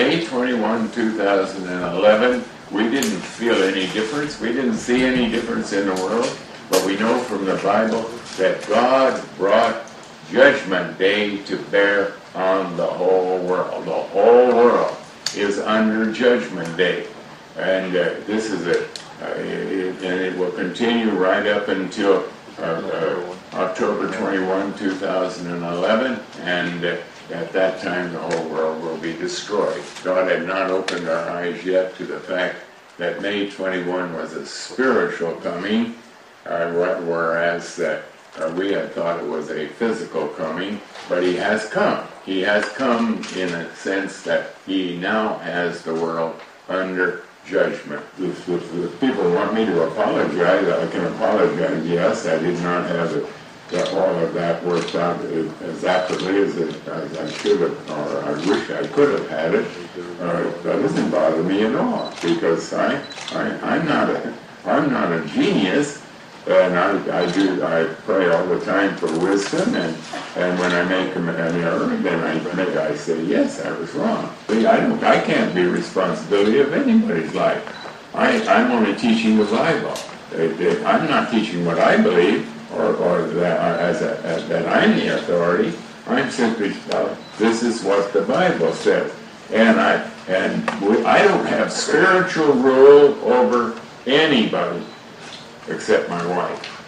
May 21, 2011, we didn't feel any difference. We didn't see any difference in the world. But we know from the Bible that God brought Judgment Day to bear on the whole world. The whole world is under Judgment Day. And uh, this is a, uh, it, and it will continue right up until uh, uh, October 21, 2011. And uh, at that time, the whole world will be destroyed. God had not opened our eyes yet to the fact that May 21 was a spiritual coming, uh, whereas uh, we had thought it was a physical coming, but he has come. He has come in a sense that he now has the world under judgment. If, if, if people want me to apologize, I can apologize. Yes, I did not have it, that all of that worked out as accurately as, it, as I should have, or I wish I could have had it. Uh, that doesn't bother me at all because I, I, I'm not a, I'm not a genius and I, I do I pray all the time for wisdom and and when I make an error then I I say yes I was wrong. I don't I can't be responsibility of anybody's life. I, I'm only teaching the Bible. I'm not teaching what I believe or, or that uh, as, a, as that I'm the authority I'm simply uh, this is what the Bible says and I and we, I don't have spiritual rule over anybody except my wife.